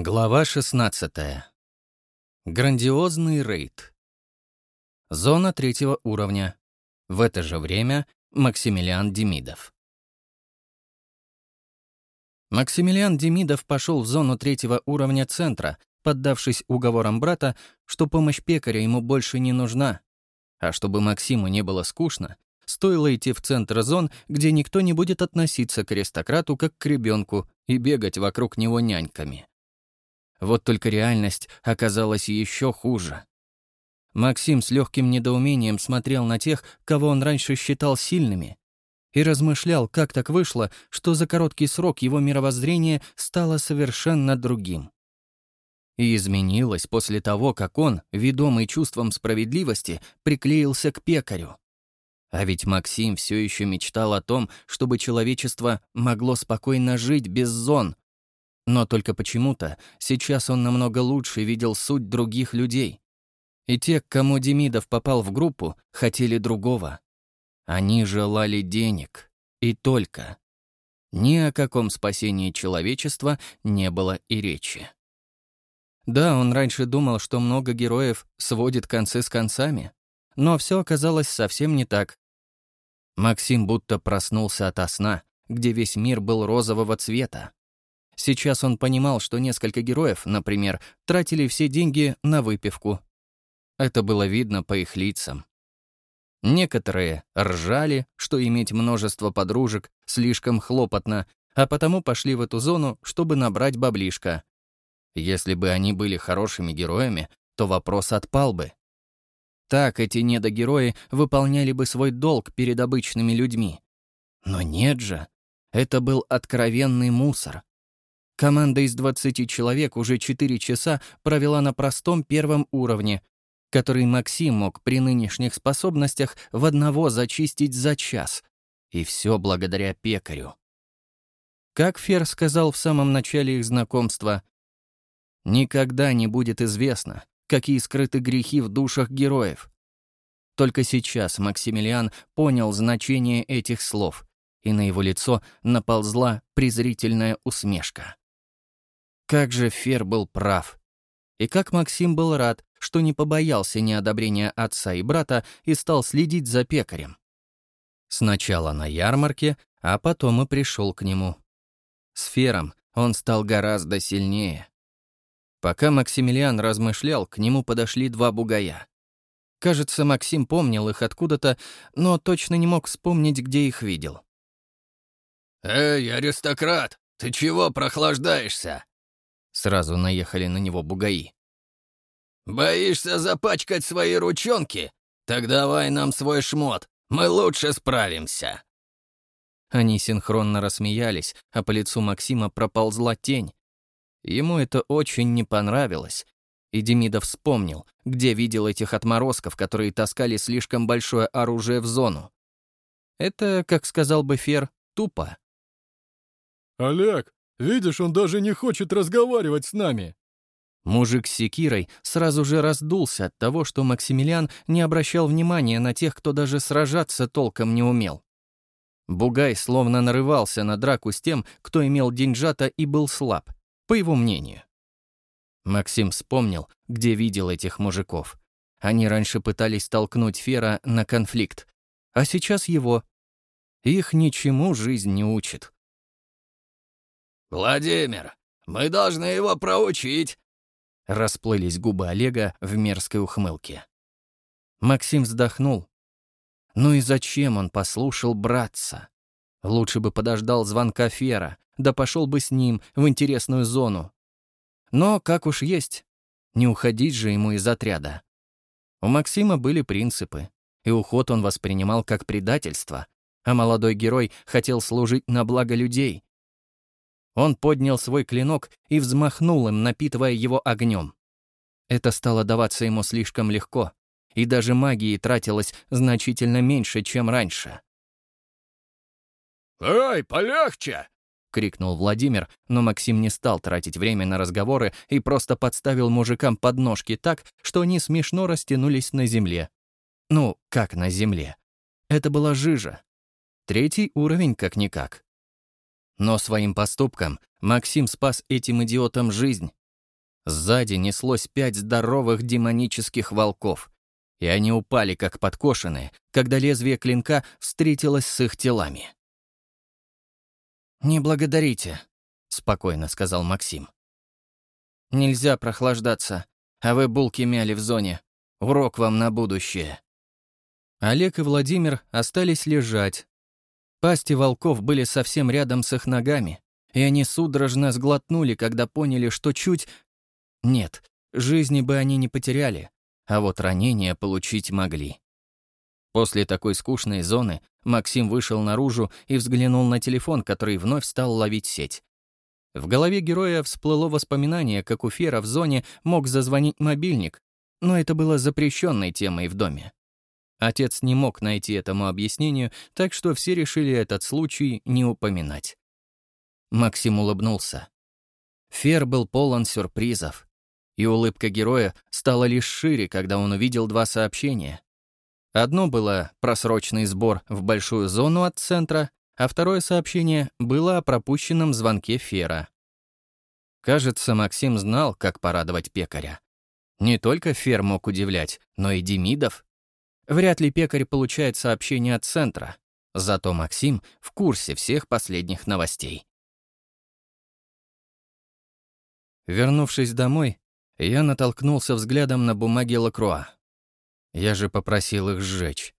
Глава 16. Грандиозный рейд. Зона третьего уровня. В это же время Максимилиан Демидов. Максимилиан Демидов пошел в зону третьего уровня центра, поддавшись уговорам брата, что помощь пекаря ему больше не нужна. А чтобы Максиму не было скучно, стоило идти в центр зон, где никто не будет относиться к аристократу как к ребенку и бегать вокруг него няньками. Вот только реальность оказалась еще хуже. Максим с легким недоумением смотрел на тех, кого он раньше считал сильными, и размышлял, как так вышло, что за короткий срок его мировоззрение стало совершенно другим. И изменилось после того, как он, ведомый чувством справедливости, приклеился к пекарю. А ведь Максим все еще мечтал о том, чтобы человечество могло спокойно жить без зон, но только почему-то сейчас он намного лучше видел суть других людей. И те, к кому Демидов попал в группу, хотели другого. Они желали денег. И только. Ни о каком спасении человечества не было и речи. Да, он раньше думал, что много героев сводит концы с концами, но все оказалось совсем не так. Максим будто проснулся ото сна, где весь мир был розового цвета. Сейчас он понимал, что несколько героев, например, тратили все деньги на выпивку. Это было видно по их лицам. Некоторые ржали, что иметь множество подружек слишком хлопотно, а потому пошли в эту зону, чтобы набрать баблишко. Если бы они были хорошими героями, то вопрос отпал бы. Так эти недогерои выполняли бы свой долг перед обычными людьми. Но нет же, это был откровенный мусор. Команда из 20 человек уже 4 часа провела на простом первом уровне, который Максим мог при нынешних способностях в одного зачистить за час. И все благодаря пекарю. Как Фер сказал в самом начале их знакомства, «Никогда не будет известно, какие скрыты грехи в душах героев». Только сейчас Максимилиан понял значение этих слов, и на его лицо наползла презрительная усмешка. Как же Фер был прав. И как Максим был рад, что не побоялся неодобрения отца и брата и стал следить за пекарем. Сначала на ярмарке, а потом и пришел к нему. С Фером он стал гораздо сильнее. Пока Максимилиан размышлял, к нему подошли два бугая. Кажется, Максим помнил их откуда-то, но точно не мог вспомнить, где их видел. «Эй, аристократ, ты чего прохлаждаешься?» Сразу наехали на него бугаи. «Боишься запачкать свои ручонки? Так давай нам свой шмот, мы лучше справимся!» Они синхронно рассмеялись, а по лицу Максима проползла тень. Ему это очень не понравилось. И Демидов вспомнил, где видел этих отморозков, которые таскали слишком большое оружие в зону. Это, как сказал бы Фер, тупо. «Олег, Видишь, он даже не хочет разговаривать с нами». Мужик с секирой сразу же раздулся от того, что Максимилиан не обращал внимания на тех, кто даже сражаться толком не умел. Бугай словно нарывался на драку с тем, кто имел деньжата и был слаб, по его мнению. Максим вспомнил, где видел этих мужиков. Они раньше пытались толкнуть Фера на конфликт, а сейчас его. Их ничему жизнь не учит. «Владимир, мы должны его проучить!» Расплылись губы Олега в мерзкой ухмылке. Максим вздохнул. Ну и зачем он послушал братца? Лучше бы подождал звонка Фера, да пошел бы с ним в интересную зону. Но, как уж есть, не уходить же ему из отряда. У Максима были принципы, и уход он воспринимал как предательство, а молодой герой хотел служить на благо людей, он поднял свой клинок и взмахнул им, напитывая его огнем. Это стало даваться ему слишком легко, и даже магии тратилось значительно меньше, чем раньше. «Эй, полегче!» — крикнул Владимир, но Максим не стал тратить время на разговоры и просто подставил мужикам подножки так, что они смешно растянулись на земле. Ну, как на земле? Это была жижа. Третий уровень как-никак. Но своим поступком Максим спас этим идиотам жизнь, Сзади неслось пять здоровых демонических волков, и они упали как подкошенные, когда лезвие клинка встретилось с их телами. «Не благодарите», — спокойно сказал Максим. «Нельзя прохлаждаться, а вы булки мяли в зоне. Урок вам на будущее». Олег и Владимир остались лежать. Пасти волков были совсем рядом с их ногами, и они судорожно сглотнули, когда поняли, что чуть... Нет, жизни бы они не потеряли, а вот ранения получить могли. После такой скучной зоны Максим вышел наружу и взглянул на телефон, который вновь стал ловить сеть. В голове героя всплыло воспоминание, как у Фера в зоне мог зазвонить мобильник, но это было запрещенной темой в доме. Отец не мог найти этому объяснению, так что все решили этот случай не упоминать. Максим улыбнулся. Фер был полон сюрпризов. И улыбка героя стала лишь шире, когда он увидел два сообщения. Одно было просрочный сбор в большую зону от центра, а второе сообщение было о пропущенном звонке Фера. Кажется, Максим знал, как порадовать пекаря. Не только Фер мог удивлять, но и Демидов. Вряд ли пекарь получает сообщение от центра, зато Максим в курсе всех последних новостей. Вернувшись домой, я натолкнулся взглядом на бумаги Лакруа. Я же попросил их сжечь.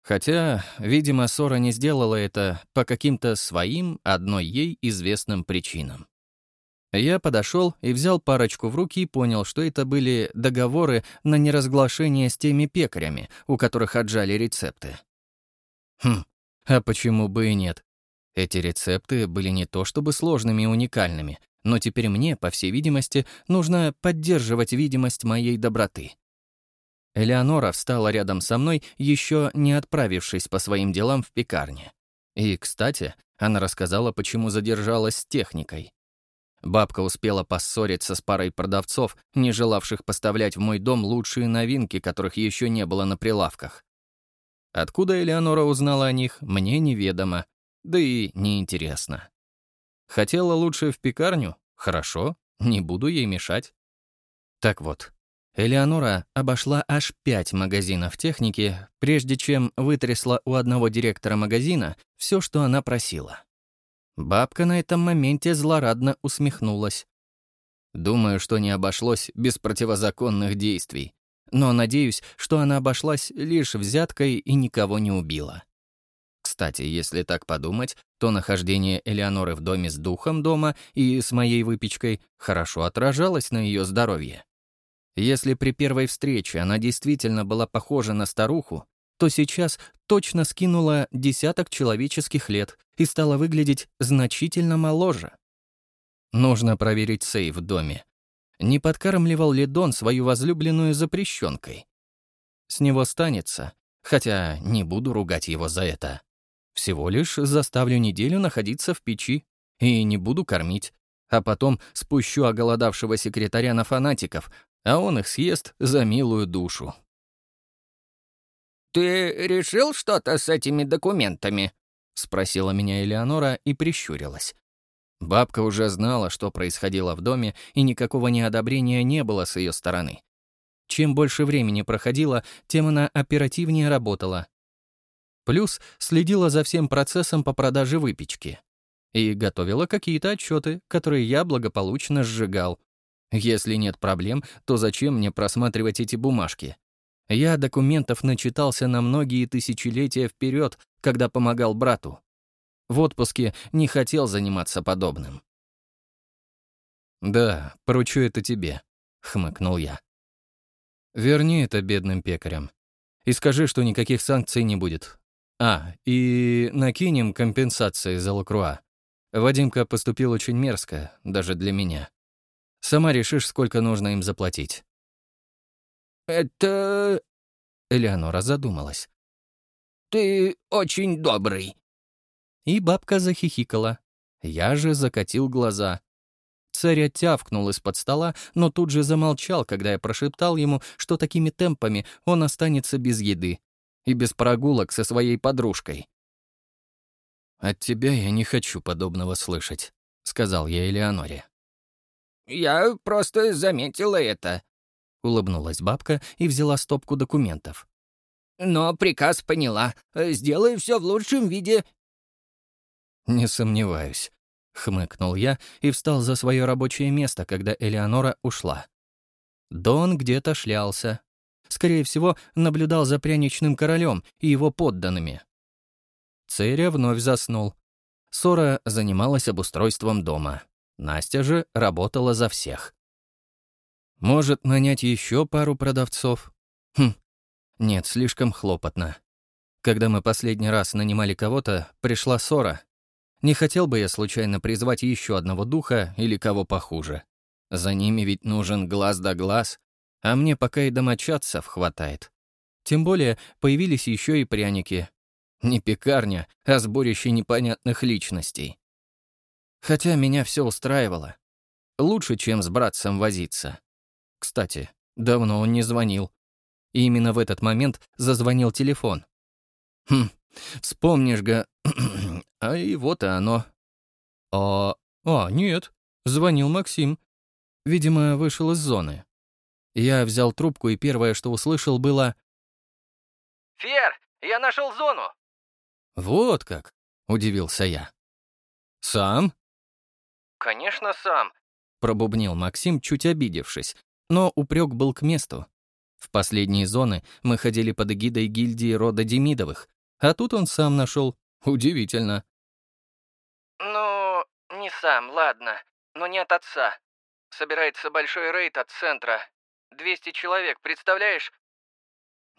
Хотя, видимо, Сора не сделала это по каким-то своим, одной ей известным причинам. Я подошел и взял парочку в руки и понял, что это были договоры на неразглашение с теми пекарями, у которых отжали рецепты. Хм, а почему бы и нет? Эти рецепты были не то чтобы сложными и уникальными, но теперь мне, по всей видимости, нужно поддерживать видимость моей доброты. Элеонора встала рядом со мной, еще не отправившись по своим делам в пекарне. И, кстати, она рассказала, почему задержалась с техникой. Бабка успела поссориться с парой продавцов, не желавших поставлять в мой дом лучшие новинки, которых еще не было на прилавках. Откуда Элеонора узнала о них, мне неведомо, да и неинтересно. Хотела лучше в пекарню? Хорошо, не буду ей мешать. Так вот, Элеонора обошла аж пять магазинов техники, прежде чем вытрясла у одного директора магазина все, что она просила. Бабка на этом моменте злорадно усмехнулась. Думаю, что не обошлось без противозаконных действий, но надеюсь, что она обошлась лишь взяткой и никого не убила. Кстати, если так подумать, то нахождение Элеоноры в доме с духом дома и с моей выпечкой хорошо отражалось на ее здоровье. Если при первой встрече она действительно была похожа на старуху, то сейчас точно скинула десяток человеческих лет и стала выглядеть значительно моложе. Нужно проверить сейф в доме. Не подкармливал ли Дон свою возлюбленную запрещенкой? С него станется, хотя не буду ругать его за это. Всего лишь заставлю неделю находиться в печи и не буду кормить. А потом спущу оголодавшего секретаря на фанатиков, а он их съест за милую душу. «Ты решил что-то с этими документами?» — спросила меня Элеонора и прищурилась. Бабка уже знала, что происходило в доме, и никакого неодобрения не было с ее стороны. Чем больше времени проходило, тем она оперативнее работала, Плюс следила за всем процессом по продаже выпечки. И готовила какие-то отчеты, которые я благополучно сжигал. Если нет проблем, то зачем мне просматривать эти бумажки? Я документов начитался на многие тысячелетия вперед, когда помогал брату. В отпуске не хотел заниматься подобным. «Да, поручу это тебе», — хмыкнул я. «Верни это бедным пекарям. И скажи, что никаких санкций не будет. А, и накинем компенсации за Лакруа. Вадимка поступил очень мерзко, даже для меня. Сама решишь, сколько нужно им заплатить. «Это...» Элеонора задумалась. «Ты очень добрый». И бабка захихикала. Я же закатил глаза. Царь тявкнул из-под стола, но тут же замолчал, когда я прошептал ему, что такими темпами он останется без еды и без прогулок со своей подружкой. «От тебя я не хочу подобного слышать», — сказал я Элеоноре. я просто заметила это», — улыбнулась бабка и взяла стопку документов. «Но приказ поняла. Сделай все в лучшем виде». «Не сомневаюсь», — хмыкнул я и встал за свое рабочее место, когда Элеонора ушла. Дон где-то шлялся. Скорее всего, наблюдал за пряничным королем и его подданными. Церя вновь заснул. Сора занималась обустройством дома. Настя же работала за всех. Может, нанять еще пару продавцов? Хм, нет, слишком хлопотно. Когда мы последний раз нанимали кого-то, пришла ссора. Не хотел бы я случайно призвать еще одного духа или кого похуже. За ними ведь нужен глаз да глаз, а мне пока и домочадцев хватает. Тем более появились еще и пряники. Не пекарня, а сборище непонятных личностей. Хотя меня все устраивало. Лучше, чем с братцем возиться. Кстати, давно он не звонил. И именно в этот момент зазвонил телефон. Хм, вспомнишь, га... а и вот и оно. А... А, нет, звонил Максим. Видимо, вышел из зоны. Я взял трубку, и первое, что услышал, было... «Фер, я нашел зону!» «Вот как!» — удивился я. «Сам?» «Конечно, сам», — пробубнил Максим, чуть обидевшись, но упрек был к месту. В последние зоны мы ходили под эгидой гильдии рода Демидовых, а тут он сам нашел. Удивительно. «Ну, не сам, ладно, но не от отца. Собирается большой рейд от центра. 200 человек, представляешь?»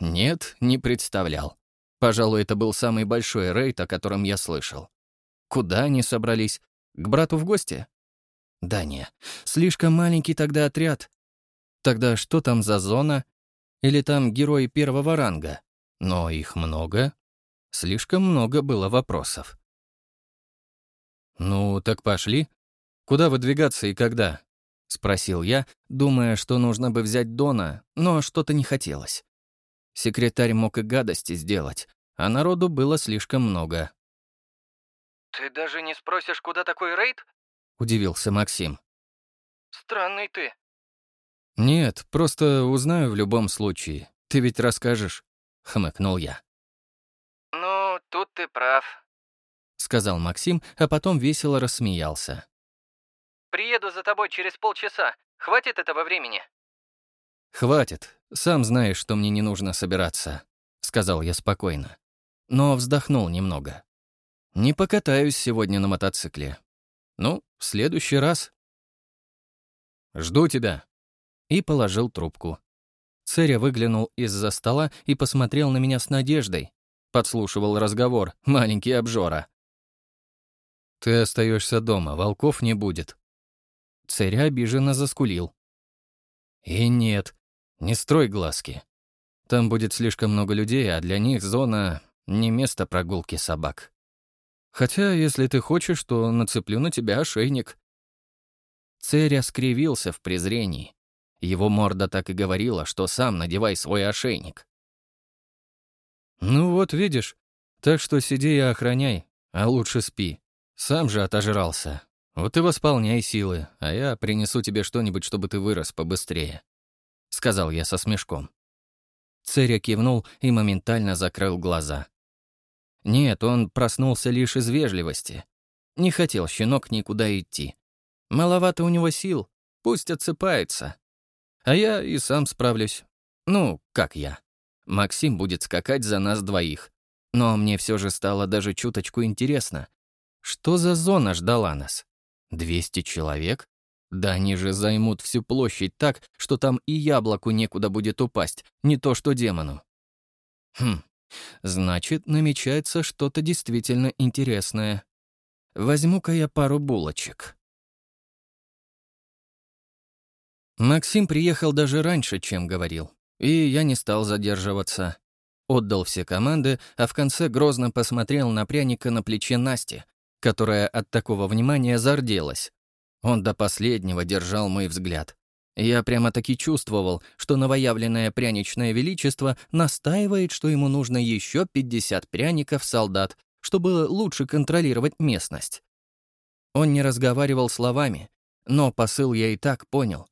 Нет, не представлял. Пожалуй, это был самый большой рейд, о котором я слышал. Куда они собрались? К брату в гости? Да не, слишком маленький тогда отряд. Тогда что там за зона? Или там герои первого ранга? Но их много. Слишком много было вопросов. «Ну, так пошли. Куда выдвигаться и когда?» — спросил я, думая, что нужно бы взять Дона, но что-то не хотелось. Секретарь мог и гадости сделать, а народу было слишком много. «Ты даже не спросишь, куда такой рейд?» — удивился Максим. «Странный ты». «Нет, просто узнаю в любом случае. Ты ведь расскажешь», — хмыкнул я. «Ну, тут ты прав», — сказал Максим, а потом весело рассмеялся. «Приеду за тобой через полчаса. Хватит этого времени?» «Хватит. Сам знаешь, что мне не нужно собираться», — сказал я спокойно. Но вздохнул немного. «Не покатаюсь сегодня на мотоцикле. Ну, в следующий раз». «Жду тебя», и положил трубку. Церя выглянул из-за стола и посмотрел на меня с надеждой. Подслушивал разговор, маленький обжора. «Ты остаешься дома, волков не будет». Церя обиженно заскулил. «И нет, не строй глазки. Там будет слишком много людей, а для них зона — не место прогулки собак. Хотя, если ты хочешь, то нацеплю на тебя ошейник». Церя скривился в презрении. Его морда так и говорила, что сам надевай свой ошейник. «Ну вот, видишь. Так что сиди и охраняй, а лучше спи. Сам же отожрался. Вот и восполняй силы, а я принесу тебе что-нибудь, чтобы ты вырос побыстрее», — сказал я со смешком. Церя кивнул и моментально закрыл глаза. Нет, он проснулся лишь из вежливости. Не хотел щенок никуда идти. Маловато у него сил, пусть отсыпается. А я и сам справлюсь. Ну, как я. Максим будет скакать за нас двоих. Но мне все же стало даже чуточку интересно. Что за зона ждала нас? 200 человек? Да они же займут всю площадь так, что там и яблоку некуда будет упасть, не то что демону. Хм, значит, намечается что-то действительно интересное. Возьму-ка я пару булочек. Максим приехал даже раньше, чем говорил, и я не стал задерживаться. Отдал все команды, а в конце грозно посмотрел на пряника на плече Насти, которая от такого внимания зарделась. Он до последнего держал мой взгляд. Я прямо-таки чувствовал, что новоявленное пряничное величество настаивает, что ему нужно еще 50 пряников-солдат, чтобы лучше контролировать местность. Он не разговаривал словами, но посыл я и так понял.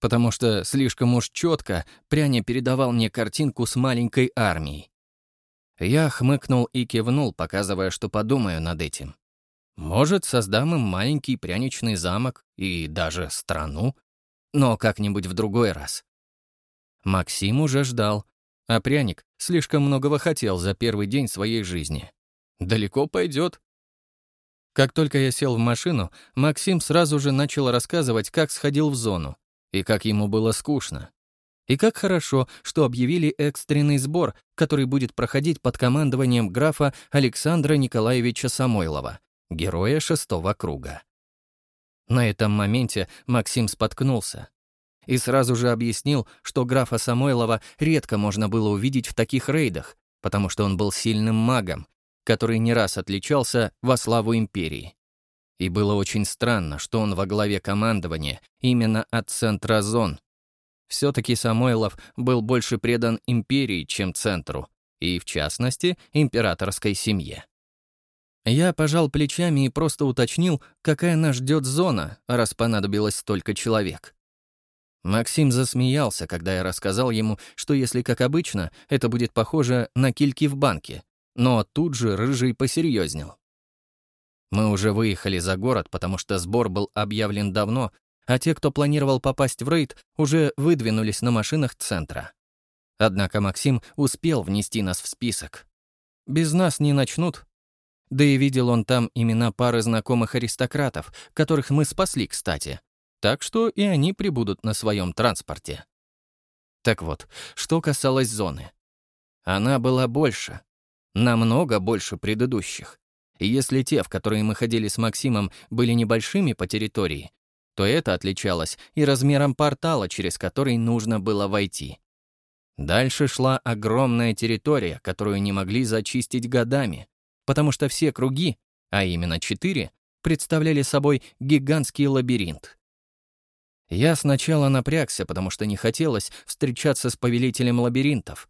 Потому что слишком уж четко Пряня передавал мне картинку с маленькой армией. Я хмыкнул и кивнул, показывая, что подумаю над этим. Может, создам им маленький пряничный замок и даже страну, но как-нибудь в другой раз. Максим уже ждал, а пряник слишком многого хотел за первый день своей жизни. Далеко пойдет. Как только я сел в машину, Максим сразу же начал рассказывать, как сходил в зону, и как ему было скучно. И как хорошо, что объявили экстренный сбор, который будет проходить под командованием графа Александра Николаевича Самойлова, героя шестого круга. На этом моменте Максим споткнулся и сразу же объяснил, что графа Самойлова редко можно было увидеть в таких рейдах, потому что он был сильным магом, который не раз отличался во славу империи. И было очень странно, что он во главе командования именно от центра зон, все-таки Самойлов был больше предан империи, чем центру, и, в частности, императорской семье. Я пожал плечами и просто уточнил, какая нас ждет зона, раз понадобилось столько человек. Максим засмеялся, когда я рассказал ему, что если, как обычно, это будет похоже на кильки в банке, но тут же Рыжий посерьезнел. Мы уже выехали за город, потому что сбор был объявлен давно, а те, кто планировал попасть в рейд, уже выдвинулись на машинах центра. Однако Максим успел внести нас в список. Без нас не начнут. Да и видел он там имена пары знакомых аристократов, которых мы спасли, кстати. Так что и они прибудут на своем транспорте. Так вот, что касалось зоны. Она была больше. Намного больше предыдущих. И если те, в которые мы ходили с Максимом, были небольшими по территории, то это отличалось и размером портала, через который нужно было войти. Дальше шла огромная территория, которую не могли зачистить годами, потому что все круги, а именно четыре, представляли собой гигантский лабиринт. Я сначала напрягся, потому что не хотелось встречаться с повелителем лабиринтов.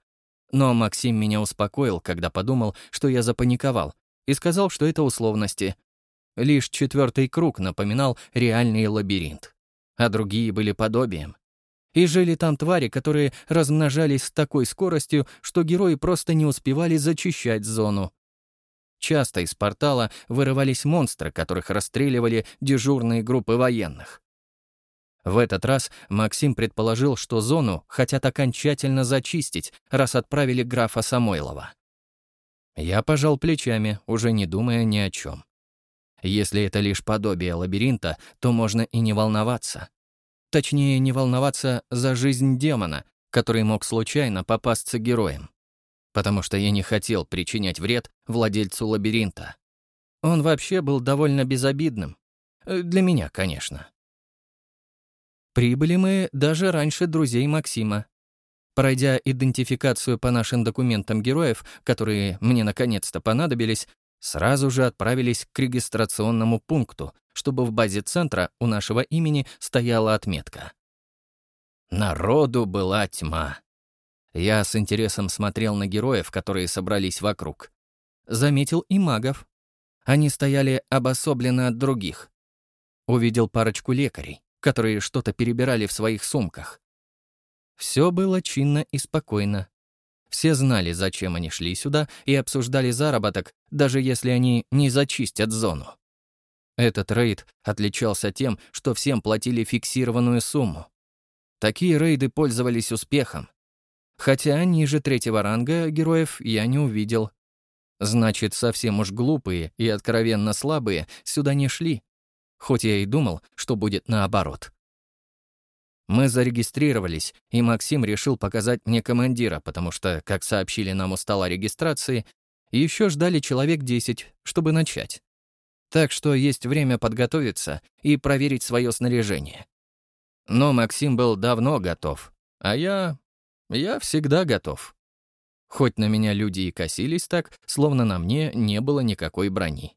Но Максим меня успокоил, когда подумал, что я запаниковал, и сказал, что это условности, Лишь четвертый круг напоминал реальный лабиринт, а другие были подобием. И жили там твари, которые размножались с такой скоростью, что герои просто не успевали зачищать зону. Часто из портала вырывались монстры, которых расстреливали дежурные группы военных. В этот раз Максим предположил, что зону хотят окончательно зачистить, раз отправили графа Самойлова. Я пожал плечами, уже не думая ни о чем. Если это лишь подобие лабиринта, то можно и не волноваться. Точнее, не волноваться за жизнь демона, который мог случайно попасться героем. Потому что я не хотел причинять вред владельцу лабиринта. Он вообще был довольно безобидным. Э, для меня, конечно. Прибыли мы даже раньше друзей Максима. Пройдя идентификацию по нашим документам героев, которые мне наконец-то понадобились, Сразу же отправились к регистрационному пункту, чтобы в базе центра у нашего имени стояла отметка. Народу была тьма. Я с интересом смотрел на героев, которые собрались вокруг. Заметил и магов. Они стояли обособленно от других. Увидел парочку лекарей, которые что-то перебирали в своих сумках. Все было чинно и спокойно. Все знали, зачем они шли сюда, и обсуждали заработок, даже если они не зачистят зону. Этот рейд отличался тем, что всем платили фиксированную сумму. Такие рейды пользовались успехом. Хотя ниже третьего ранга героев я не увидел. Значит, совсем уж глупые и откровенно слабые сюда не шли. Хоть я и думал, что будет наоборот. Мы зарегистрировались, и Максим решил показать мне командира, потому что, как сообщили нам у стола регистрации, еще ждали человек 10, чтобы начать. Так что есть время подготовиться и проверить свое снаряжение. Но Максим был давно готов, а я... я всегда готов. Хоть на меня люди и косились так, словно на мне не было никакой брони.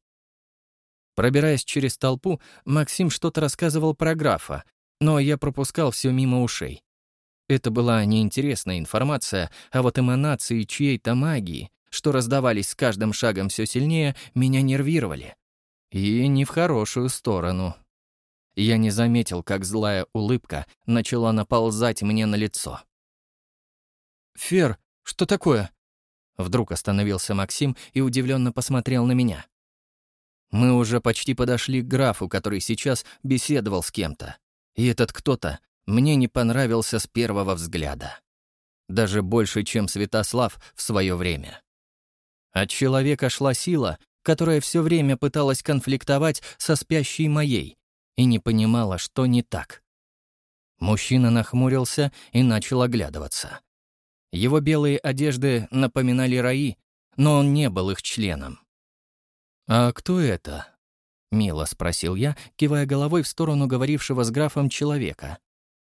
Пробираясь через толпу, Максим что-то рассказывал про графа, но я пропускал все мимо ушей. Это была неинтересная информация, а вот эманации чьей-то магии, что раздавались с каждым шагом все сильнее, меня нервировали. И не в хорошую сторону. я не заметил, как злая улыбка начала наползать мне на лицо. «Фер, что такое?» Вдруг остановился Максим и удивленно посмотрел на меня. Мы уже почти подошли к графу, который сейчас беседовал с кем-то. И этот кто-то мне не понравился с первого взгляда. Даже больше, чем Святослав в свое время. От человека шла сила, которая все время пыталась конфликтовать со спящей моей и не понимала, что не так. Мужчина нахмурился и начал оглядываться. Его белые одежды напоминали раи, но он не был их членом. «А кто это?» — мило спросил я, кивая головой в сторону говорившего с графом человека.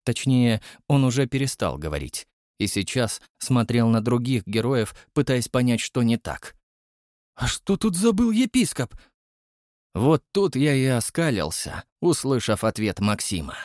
Точнее, он уже перестал говорить и сейчас смотрел на других героев, пытаясь понять, что не так. «А что тут забыл епископ?» Вот тут я и оскалился, услышав ответ Максима.